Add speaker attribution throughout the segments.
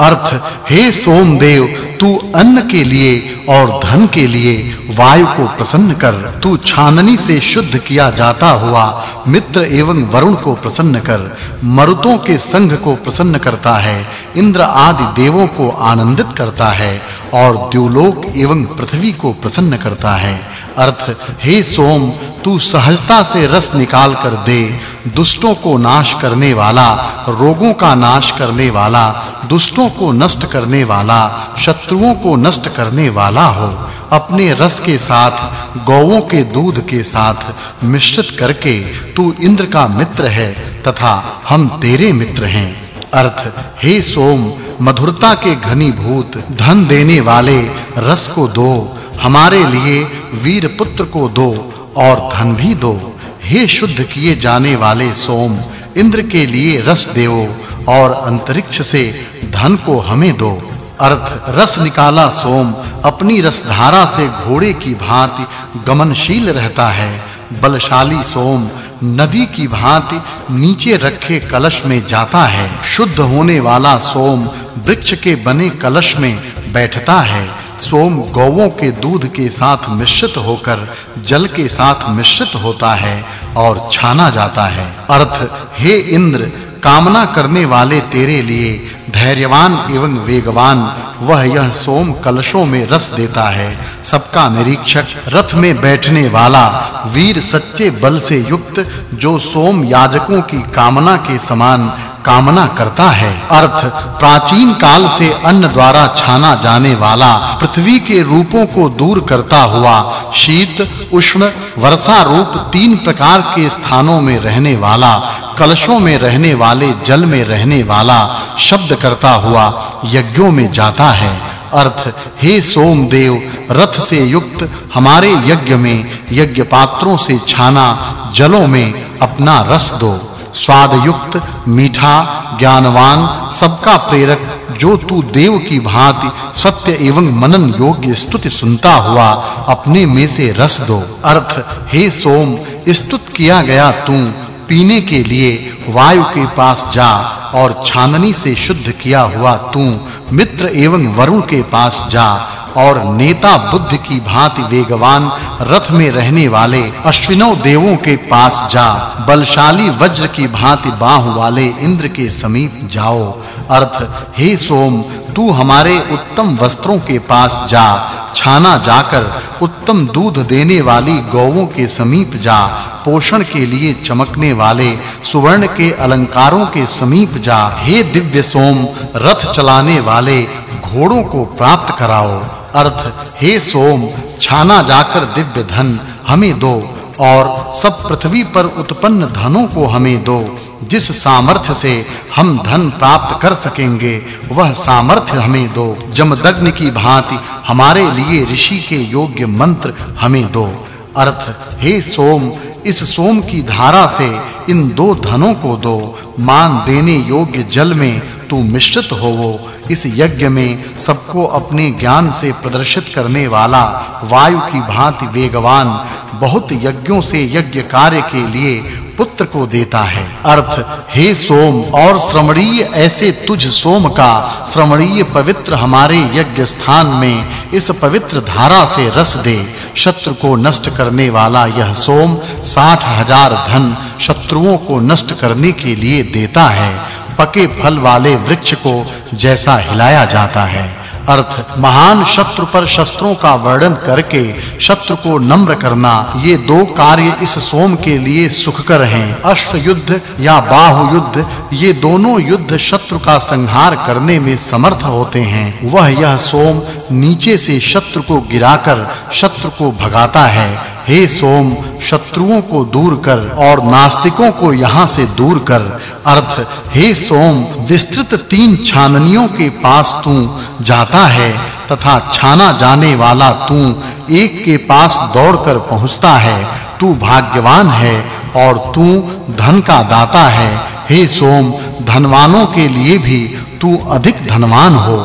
Speaker 1: अर्थ, हे सोमदेव, तू अन्न के लिए और धन के लिए वायु को प्रसन्न कर। तू छाननी से शुद्ध किया जाता हुआ मित्र एवं वरुण को प्रसन्न कर। मरुतों के संघ को प्रसन्न करता है। इंद्र आदि देवों को आनंदित करता है। और द्युलोक एवं पृथ्वी को प्रसन्न करता है। अर्थ, हे सोम, तू सहजता से रस निकाल कर दे। दुष्टों को नाश करने वाला, रोगों का नाश करने वाला, दुष्टों को नष्ट करने वाला, शत्रुओं को नष्ट करने वाला हो। अपने रस के साथ गौओं के दूध के साथ मिश्रित करके तू इंद्र का मित्र है, तथा हम तेरे मित्र हैं। अर्थ, हे सोम मधुरता के घनीभूत धन देने वाले रस को दो, हमारे लिए वीर पुत्र को दो और धन भी दो। हे शुद्ध किए जाने वाले सोम, इंद्र के लिए रस देओ और अंतरिक्ष से धन को हमें दो। अर्थ, रस निकाला सोम, अपनी रसधारा से घोड़े की भांति गमनशील रहता है। बलशाली सोम नदी की भांति नीचे रखे कलश में जाता है। शुद्ध होने वाला सोम वृक्ष के बने कलश में बैठता है। सोम गौओं के दूध के साथ मिश्रित होकर जल के साथ मिश्रित होता है और छाना जाता है। अर्थ, हे इंद्र, कामना करने वाले तेरे लिए धैर्यवान एवं वेगवान, वह यह सोम कलशों में रस देता है। सबका निरीक्षक रथ में बैठने वाला, वीर सच्चे बल से युक्त, जो सोम याजकों की कामना के समान कामना करता है। अर्थ, प्राचीन काल से अन्न द्वारा छाना जाने वाला पृथ्वी के रूपों को दूर करता हुआ शीत, उष्ण, वर्षा रूप तीन प्रकार के स्थानों में रहने वाला, कलशों में रहने वाले, जल में रहने वाला शब्द करता हुआ यज्ञों में जाता है। अर्थ, हे सोमदेव, रथ से युक्त हमारे यज्ञ में यज्ञ पात्रों से छाना जलों में अपना रस दो। स्वाद युक्त मीठा, ज्ञानवान, सबका प्रेरक, जो तू देव की भांति सत्य एवं मनन योग्य स्तुति सुनता हुआ, अपने में से रस दो। अर्थ, हे सोम, स्तुत किया गया तू, पीने के लिए वायु के पास जा और छाननी से शुद्ध किया हुआ तू, मित्र एवं वरुण के पास जा। और नेता बुद्ध की भांति वेगवान रथ में रहने वाले अश्विनों देवों के पास जा, बलशाली वज्र की भांति बाहु वाले इंद्र के समीप जाओ। अर्थ, हे सोम, तू हमारे उत्तम वस्त्रों के पास जा, छाना जाकर उत्तम दूध देने वाली गौओं के समीप जा, पोषण के लिए चमकने वाले सुवर्ण के अलंकारों के समीप जा। हे दिव्य सोम, रथ चलाने वाले घोड़ों को प्राप्त कराओ। अर्थ, हे सोम, छाना जाकर दिव्य धन हमें दो, और सब पृथ्वी पर उत्पन्न धनों को हमें दो। जिस सामर्थ्य से हम धन प्राप्त कर सकेंगे, वह सामर्थ्य हमें दो। जमदग्नि की भांति हमारे लिए ऋषि के योग्य मंत्र हमें दो। अर्थ, हे सोम, इस सोम की धारा से इन दो धनों को दो। मान देने योग्य जल में तू मिश्रित होवो, इस यज्ञ में सबको अपने ज्ञान से प्रदर्शित करने वाला वायु की भांति वेगवान बहुत यज्ञों से यज्ञ कार्य के लिए पुत्र को देता है। अर्थ, हे सोम, और श्रमणीय ऐसे तुझ सोम का श्रमणीय पवित्र हमारे यज्ञ स्थान में इस पवित्र धारा से रस दे। शत्रु को नष्ट करने वाला यह सोम साठ हज़ार धन शत्रुओं को नष्ट करने के लिए देता है। पके फल वाले वृक्ष को जैसा हिलाया जाता है। अर्थ, महान शत्रु पर शस्त्रों का वर्णन करके शत्रु को नम्र करना, ये दो कार्य इस सोम के लिए सुखकर हैं। अश्व युद्ध या बाहु युद्ध, ये दोनों युद्ध शत्रु का संहार करने में समर्थ होते हैं। वह यह सोम नीचे से शत्रु को गिराकर शत्रु को भगाता है। हे सोम, शत्रुओं को दूर कर और नास्तिकों को यहाँ से दूर कर। अर्थ, हे सोम, विस्तृत तीन छाननियों के पास तू जाता है तथा छाना जाने वाला तू एक के पास दौड़कर पहुँचता है। तू भाग्यवान है और तू धन का दाता है। हे सोम, धनवानों के लिए भी तू अधिक धनवान हो।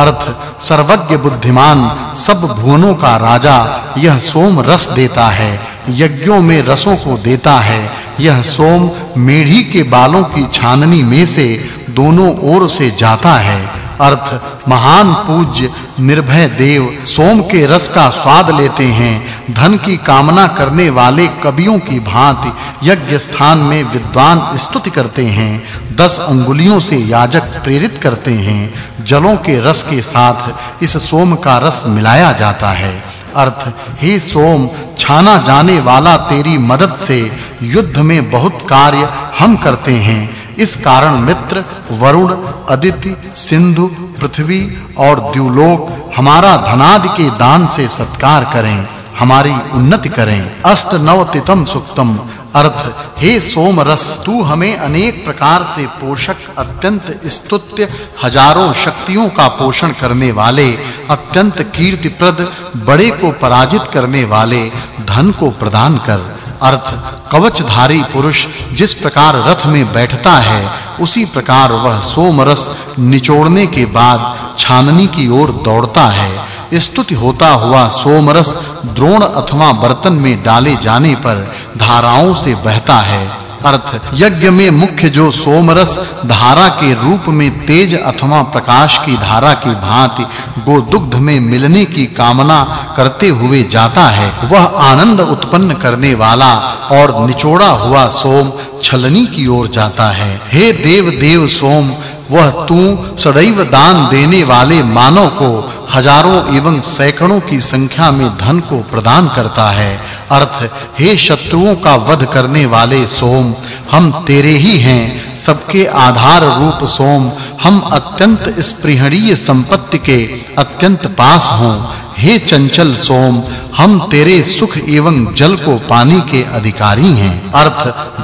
Speaker 1: अर्थ, सर्वज्ञ बुद्धिमान, सब भुवनों का राजा, यह सोम रस देता है, यज्ञों में रसों को देता है, यह सोम मेढ़ी के बालों की छाननी में से दोनों ओर से जाता है। अर्थ, महान पूज्य, निर्भय देव, सोम के रस का स्वाद लेते हैं। धन की कामना करने वाले कवियों की भांति यज्ञ स्थान में विद्वान स्तुति करते हैं। दस अंगुलियों से याजक प्रेरित करते हैं। जलों के रस के साथ इस सोम का रस मिलाया जाता है। अर्थ, हे सोम, छाना जाने वाला तेरी मदद से युद्ध में बहुत कार्य हम करते हैं। इस कारण मित्र, वरुण, अदिति, सिंधु, पृथ्वी और द्युलोक हमारा धनादि के दान से सत्कार करें, हमारी उन्नति करें। अष्ट नवतितम सुक्तम। अर्थ, हे सोम रस तू हमें अनेक प्रकार से पोषक, अत्यंत स्तुत्य हज़ारों शक्तियों का पोषण करने वाले, अत्यंत कीर्तिप्रद, बड़े को पराजित करने वाले, धन को प्रदान कर। अर्थ, कवचधारी पुरुष जिस प्रकार रथ में बैठता है, उसी प्रकार वह सोम रस निचोड़ने के बाद छाननी की ओर दौड़ता है। स्तुति होता हुआ सोमरस द्रोण अथवा बर्तन में डाले जाने पर धाराओं से बहता है। अर्थ, यज्ञ में मुख्य जो सोमरस धारा के रूप में तेज अथवा प्रकाश की धारा की भांति गोदुग्ध में मिलने की कामना करते हुए जाता है, वह आनंद उत्पन्न करने वाला और निचोड़ा हुआ सोम छलनी की ओर जाता है। हे देव देव सोम, वह तू सदैव दान देने वाले मानव को हज़ारों एवं सैकड़ों की संख्या में धन को प्रदान करता है। अर्थ, हे शत्रुओं का वध करने वाले सोम, हम तेरे ही हैं, सबके आधार रूप सोम, हम अत्यंत स्पृहणीय संपत्ति के अत्यंत पास हों। हे चंचल सोम, हम तेरे सुख एवं जल को पानी के अधिकारी हैं। अर्थ,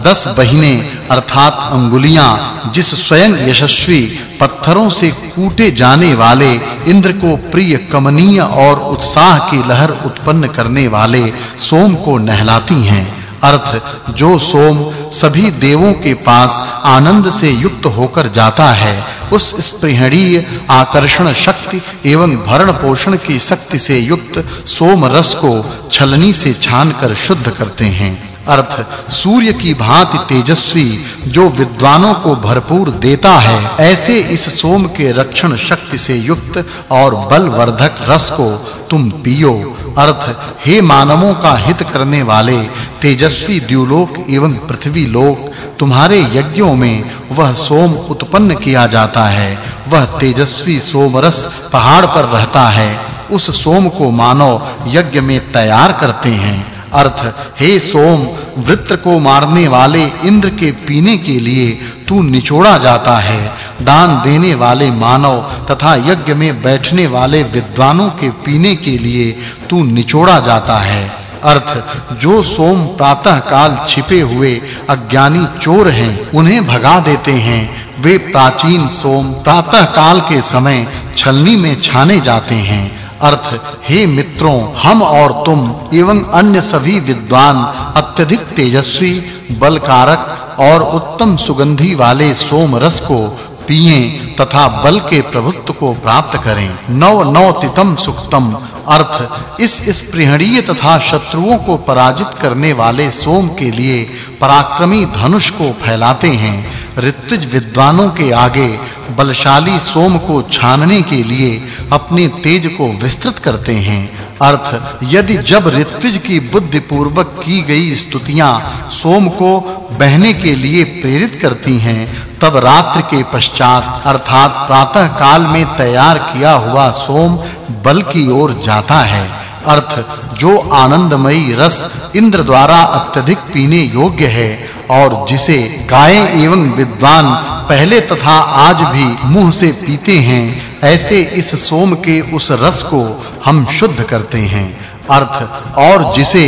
Speaker 1: दस बहिने, अर्थात अंगुलियाँ, जिस स्वयं यशस्वी, पत्थरों से कूटे जाने वाले, इंद्र को प्रिय, कमनीय और उत्साह की लहर उत्पन्न करने वाले सोम को नहलाती हैं। अर्थ, जो सोम सभी देवों के पास आनंद से युक्त होकर जाता है। उस स्पृहणीय आकर्षण शक्ति एवं भरण पोषण की शक्ति से युक्त सोम रस को छलनी से छानकर शुद्ध करते हैं। अर्थ, सूर्य की भांति तेजस्वी जो विद्वानों को भरपूर देता है, ऐसे इस सोम के रक्षण शक्ति से युक्त और बलवर्धक रस को तुम पियो। अर्थ, हे मानवों का हित करने वाले तेजस्वी द्युलोक एवं पृथ्वी लोक, तुम्हारे यज्ञों में वह सोम उत्पन्न किया जाता है, वह तेजस्वी सोमरस पहाड़ पर रहता है, उस सोम को मानव यज्ञ में तैयार करते हैं। अर्थ, हे सोम, वृत्र को मारने वाले इंद्र के पीने के लिए तू निचोड़ा जाता है। दान देने वाले मानव तथा यज्ञ में बैठने वाले विद्वानों के पीने के लिए तू निचोड़ा जाता है। अर्थ, जो सोम प्रातः काल छिपे हुए अज्ञानी चोर हैं, उन्हें भगा देते हैं। वे प्राचीन सोम प्रातः काल के समय छलनी में छाने जाते हैं। अर्थ, हे मित्रों, हम और तुम, एवं अन्य सभी विद्वान, अत्यधिक तेजस्वी, बलकारक और उत्तम सुगंधि वाले सोम रस को पिएँ तथा बल के प्रभुत्व को प्राप्त करें। नव नव तितम सुक्तम। अर्थ, इस स्पृहणीय तथा शत्रुओं को पराजित करने वाले सोम के लिए पराक्रमी धनुष को फैलाते हैं। ऋत्विज विद्वानों के आगे बलशाली सोम को छानने के लिए अपने तेज को विस्तृत करते हैं। अर्थ, यदि जब ऋत्विज की बुद्धि पूर्वक की गई स्तुतियाँ सोम को बहने के लिए प्रेरित करती हैं, तब रात्रि के पश्चात, अर्थात प्रातः काल में तैयार किया हुआ सोम बल की ओर जाता है। अर्थ, जो आनंदमयी रस इंद्र द्वारा अत्यधिक पीने योग्य है और जिसे गायें एवं विद्वान पहले तथा आज भी मुँह से पीते हैं, ऐसे इस सोम के उस रस को हम शुद्ध करते हैं। अर्थ, और जिसे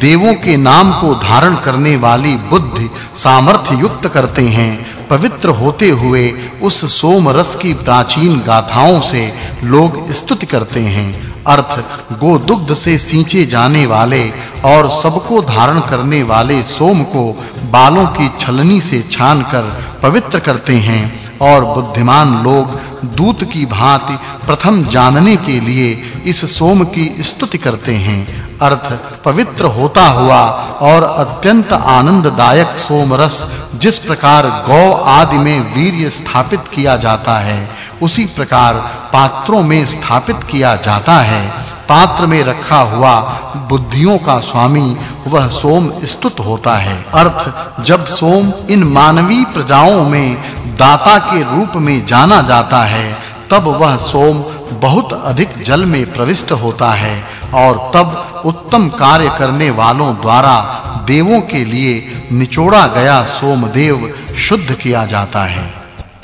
Speaker 1: देवों के नाम को धारण करने वाली बुद्धि सामर्थ्य युक्त करते हैं पवित्र होते हुए उस सोम रस की प्राचीन गाथाओं से लोग स्तुति करते हैं। अर्थ, गोदुग्ध से सींचे जाने वाले और सबको धारण करने वाले सोम को बालों की छलनी से छानकर पवित्र करते हैं। और बुद्धिमान लोग दूत की भांति प्रथम जानने के लिए इस सोम की स्तुति करते हैं। अर्थ, पवित्र होता हुआ और अत्यंत आनंददायक सोम रस जिस प्रकार गौ आदि में वीर्य स्थापित किया जाता है, उसी प्रकार पात्रों में स्थापित किया जाता है। पात्र में रखा हुआ बुद्धियों का स्वामी, वह सोम स्तुत होता है। अर्थ, जब सोम इन मानवी प्रजाओं में दाता के रूप में जाना जाता है, तब वह सोम बहुत अधिक जल में प्रविष्ट होता है और तब उत्तम कार्य करने वालों द्वारा देवों के लिए निचोड़ा गया सोमदेव शुद्ध किया जाता है।